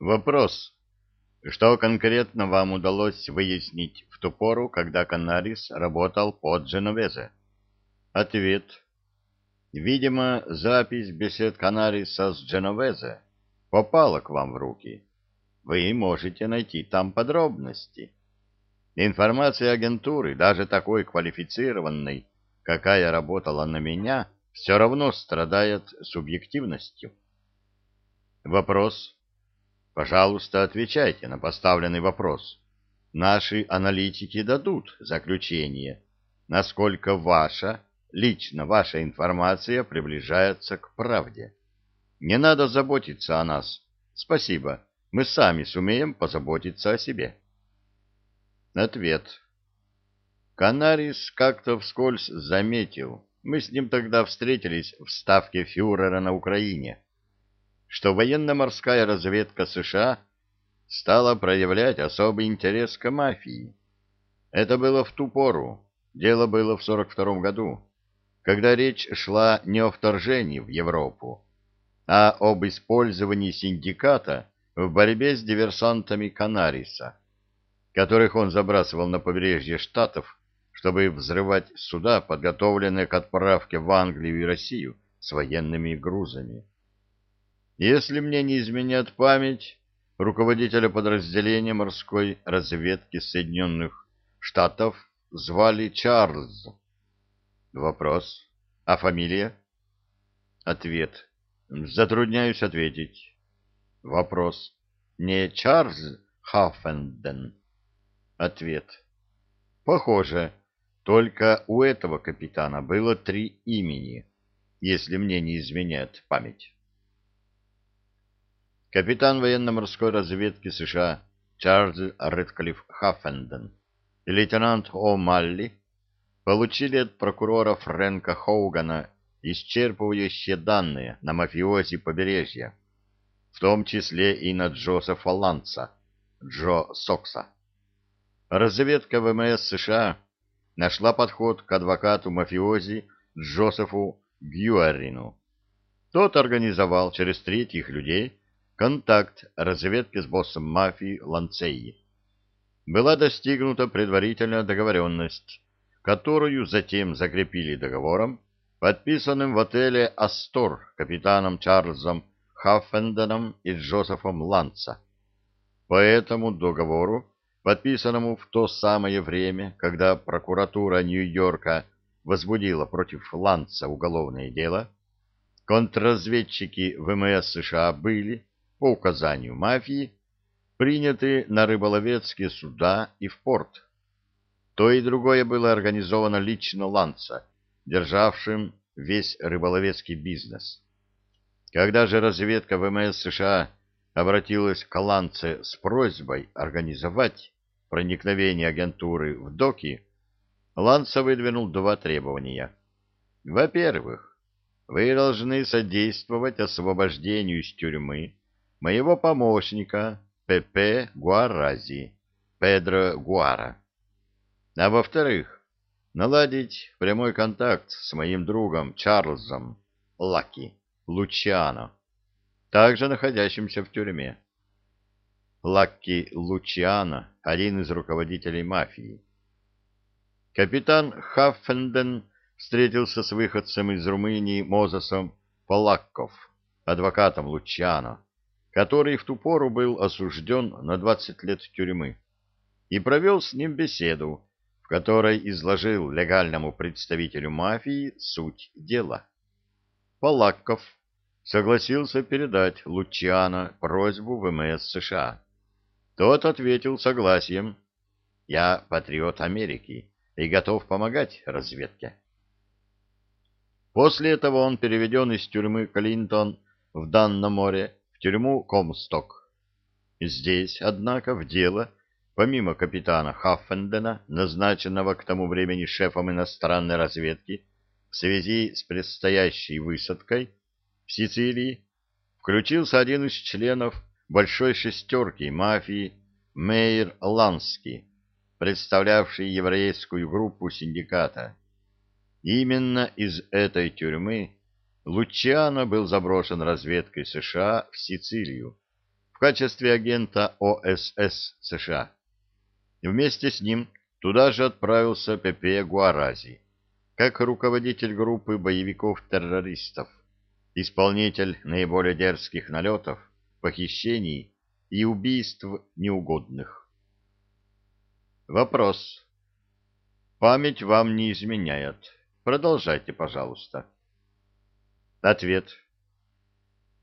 Вопрос. Что конкретно вам удалось выяснить в ту пору, когда Канарис работал под Дженовезе? Ответ. Видимо, запись бесед Канариса с Дженовезе попала к вам в руки. Вы можете найти там подробности. Информация агентуры, даже такой квалифицированной, какая работала на меня, все равно страдает субъективностью. Вопрос. Пожалуйста, отвечайте на поставленный вопрос. Наши аналитики дадут заключение, насколько ваша, лично ваша информация приближается к правде. Не надо заботиться о нас. Спасибо. Мы сами сумеем позаботиться о себе. Ответ. Канарис как-то вскользь заметил, мы с ним тогда встретились в ставке фюрера на Украине, что военно-морская разведка США стала проявлять особый интерес к мафии. Это было в ту пору, дело было в 42 году, когда речь шла не о вторжении в Европу, а об использовании синдиката в борьбе с диверсантами Канариса, которых он забрасывал на побережье Штатов чтобы взрывать суда, подготовленные к отправке в Англию и Россию с военными грузами. Если мне не изменят память, руководителя подразделения морской разведки Соединенных Штатов звали Чарльз. Вопрос. А фамилия? Ответ. Затрудняюсь ответить. Вопрос. Не Чарльз Хаффенден? Ответ. Похоже, только у этого капитана было три имени, если мне не изменяет память. Капитан военно-морской разведки США Чарльз Редклифф Хаффенден и лейтенант О'Малли получили от прокурора Фрэнка Хоугана исчерпывающие данные на мафиози побережья, в том числе и на Джозефа Ланца, Джо Сокса. Разведка ВМС США нашла подход к адвокату-мафиози Джозефу Гюарину. Тот организовал через третьих людей контакт разведки с боссом мафии Ланцеи. Была достигнута предварительная договоренность, которую затем закрепили договором, подписанным в отеле «Астор» капитаном Чарльзом Хаффенденом и Джозефом Ланца. По этому договору подписанному в то самое время, когда прокуратура Нью-Йорка возбудила против Ланца уголовное дело, контрразведчики ВМС США были, по указанию мафии, приняты на рыболовецкие суда и в порт. То и другое было организовано лично Ланца, державшим весь рыболовецкий бизнес. Когда же разведка ВМС США обратилась к Ланце с просьбой организовать проникновение агентуры в доки, Ланца выдвинул два требования. Во-первых, вы должны содействовать освобождению из тюрьмы моего помощника П.П. Гуарази, Педро Гуара. А во-вторых, наладить прямой контакт с моим другом Чарльзом Лаки Лучиано, также находящимся в тюрьме. Лакки Лучиано, один из руководителей мафии. Капитан Хаффенден встретился с выходцем из Румынии Мозесом Полакков, адвокатом Лучиано, который в ту пору был осужден на 20 лет тюрьмы, и провел с ним беседу, в которой изложил легальному представителю мафии суть дела. Полакков согласился передать Лучиано просьбу ВМС США тот ответил согласием. Я патриот Америки и готов помогать разведке. После этого он переведен из тюрьмы Клинтон в Данном море тюрьму Комсток. Здесь, однако, в дело, помимо капитана Хаффендена, назначенного к тому времени шефом иностранной разведки в связи с предстоящей высадкой в Сицилии, включился один из членов большой шестерки мафии Мейер Ланский, представлявший еврейскую группу синдиката. Именно из этой тюрьмы Лучиано был заброшен разведкой США в Сицилию в качестве агента ОСС США. Вместе с ним туда же отправился Пепе Гуарази, как руководитель группы боевиков-террористов, исполнитель наиболее дерзких налетов, похищений и убийств неугодных. Вопрос. Память вам не изменяет. Продолжайте, пожалуйста. Ответ.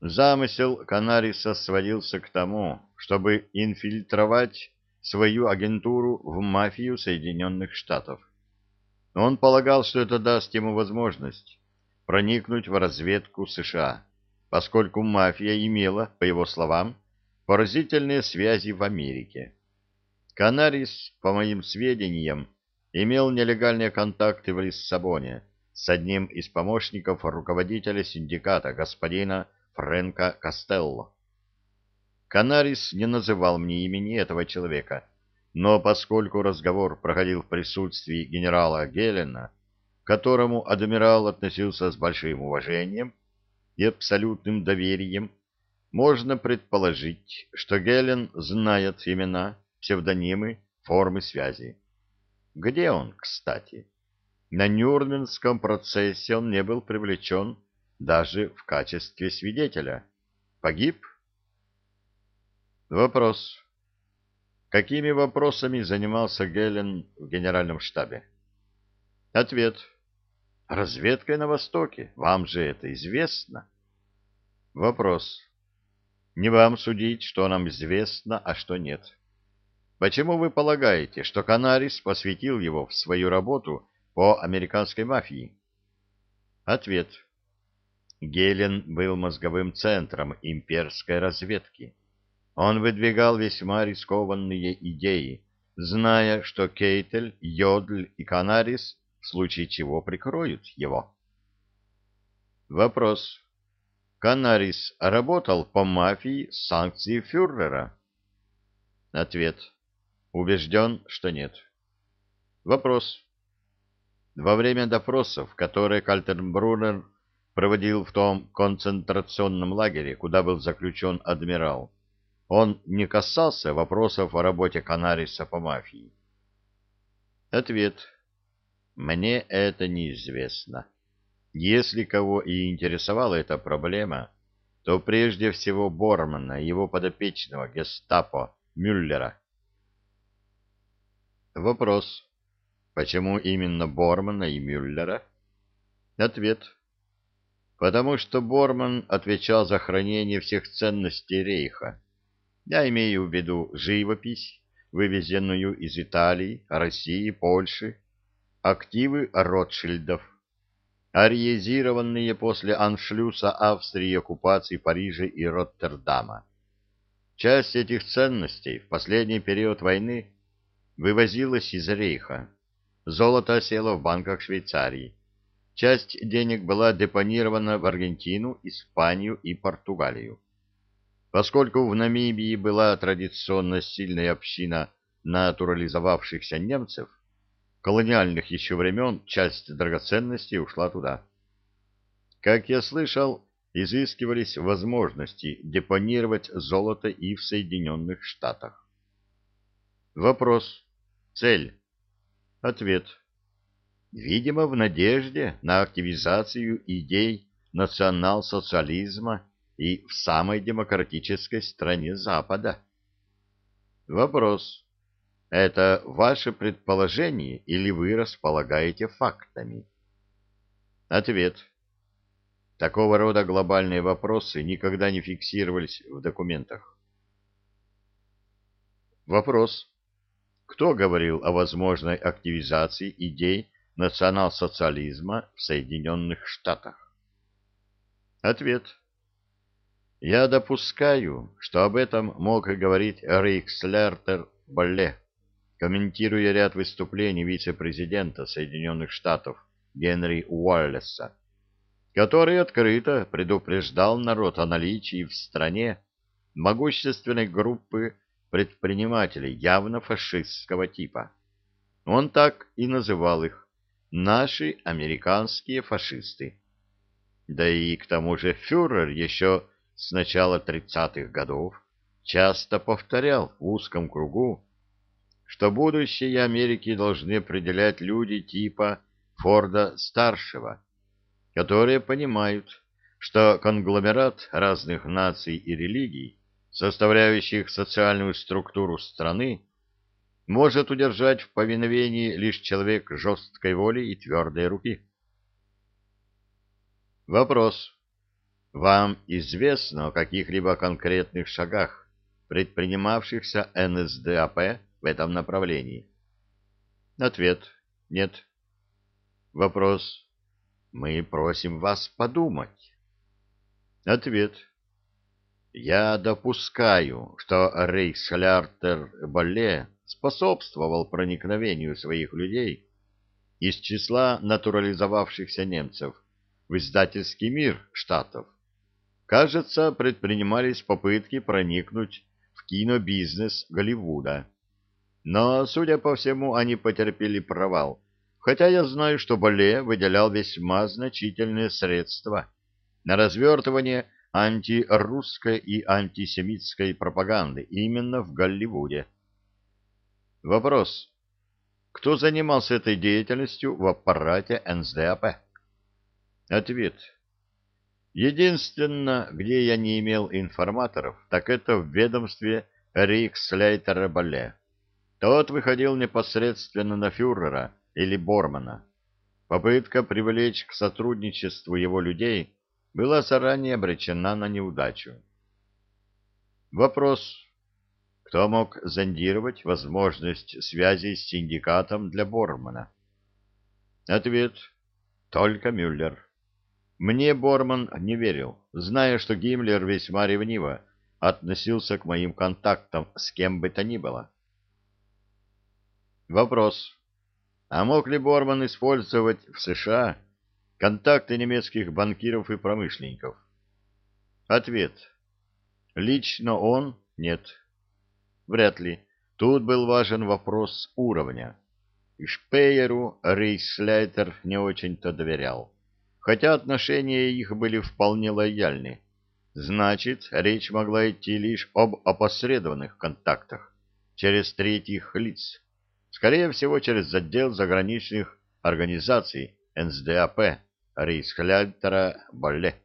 Замысел Канариса сводился к тому, чтобы инфильтровать свою агентуру в мафию Соединенных Штатов. Он полагал, что это даст ему возможность проникнуть в разведку США, поскольку мафия имела, по его словам, поразительные связи в Америке. Канарис, по моим сведениям, имел нелегальные контакты в Лиссабоне с одним из помощников руководителя синдиката, господина Фрэнка Костелло. Канарис не называл мне имени этого человека, но поскольку разговор проходил в присутствии генерала Гелена, к которому адмирал относился с большим уважением и абсолютным доверием, можно предположить, что Гелен знает имена, псевдонимы, формы связи. Где он, кстати? На Нюрнбергском процессе он не был привлечен даже в качестве свидетеля. Погиб? Вопрос. Какими вопросами занимался Гелен в генеральном штабе? Ответ. Разведкой на Востоке. Вам же это известно. Вопрос. Не вам судить, что нам известно, а что нет. Почему вы полагаете, что Канарис посвятил его в свою работу по американской мафии? Ответ. Гелен был мозговым центром имперской разведки. Он выдвигал весьма рискованные идеи, зная, что Кейтель, Йодль и Канарис в случае чего прикроют его. Вопрос. Канарис работал по мафии с санкцией фюрера? Ответ. Убежден, что нет. Вопрос. Во время допросов, которые Кальтербруннер проводил в том концентрационном лагере, куда был заключен адмирал, он не касался вопросов о работе Канариса по мафии? Ответ. Мне это неизвестно. Если кого и интересовала эта проблема, то прежде всего Бормана его подопечного гестапо Мюллера. Вопрос. Почему именно Бормана и Мюллера? Ответ потому что Борман отвечал за хранение всех ценностей рейха. Я имею в виду живопись, вывезенную из Италии, России, Польши, активы Ротшильдов, ариезированные после аншлюса Австрии и оккупации Парижа и Роттердама. Часть этих ценностей в последний период войны вывозилась из рейха. Золото осело в банках Швейцарии Часть денег была депонирована в Аргентину, Испанию и Португалию. Поскольку в Намибии была традиционно сильная община натурализовавшихся немцев, колониальных еще времен часть драгоценностей ушла туда. Как я слышал, изыскивались возможности депонировать золото и в Соединенных Штатах. Вопрос. Цель. Ответ видимо, в надежде на активизацию идей национал-социализма и в самой демократической стране Запада. Вопрос. Это ваше предположение или вы располагаете фактами? Ответ. Такого рода глобальные вопросы никогда не фиксировались в документах. Вопрос. Кто говорил о возможной активизации идей национал-социализма в Соединенных Штатах? Ответ. Я допускаю, что об этом мог и говорить Рейхслертер Болле, комментируя ряд выступлений вице-президента Соединенных Штатов Генри Уоллеса, который открыто предупреждал народ о наличии в стране могущественной группы предпринимателей явно фашистского типа. Он так и называл их наши американские фашисты. Да и к тому же фюрер еще с начала 30-х годов часто повторял в узком кругу, что будущее Америки должны определять люди типа Форда-старшего, которые понимают, что конгломерат разных наций и религий, составляющих социальную структуру страны, может удержать в повиновении лишь человек жесткой воли и твердой руки. Вопрос. Вам известно о каких-либо конкретных шагах, предпринимавшихся НСДАП в этом направлении? Ответ. Нет. Вопрос. Мы просим вас подумать. Ответ. Я допускаю, что Рейхсляртер Болле способствовал проникновению своих людей из числа натурализовавшихся немцев в издательский мир штатов. Кажется, предпринимались попытки проникнуть в кинобизнес Голливуда. Но, судя по всему, они потерпели провал, хотя я знаю, что Боле выделял весьма значительные средства на развертывание антирусской и антисемитской пропаганды именно в Голливуде. Вопрос. Кто занимался этой деятельностью в аппарате НСДАП? Ответ. Единственное, где я не имел информаторов, так это в ведомстве Рикслейтера Бале. Тот выходил непосредственно на фюрера или Бормана. Попытка привлечь к сотрудничеству его людей была заранее обречена на неудачу. Вопрос. Кто мог зондировать возможность связи с синдикатом для Бормана? Ответ. Только Мюллер. Мне Борман не верил, зная, что Гиммлер весьма ревниво относился к моим контактам с кем бы то ни было. Вопрос. А мог ли Борман использовать в США контакты немецких банкиров и промышленников? Ответ. Лично он — нет. Вряд ли. Тут был важен вопрос уровня. И Шпееру Рейслейтер не очень-то доверял хотя отношения их были вполне лояльны. Значит, речь могла идти лишь об опосредованных контактах через третьих лиц, скорее всего, через отдел заграничных организаций НСДАП Рейсхлятера Болле.